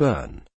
burn.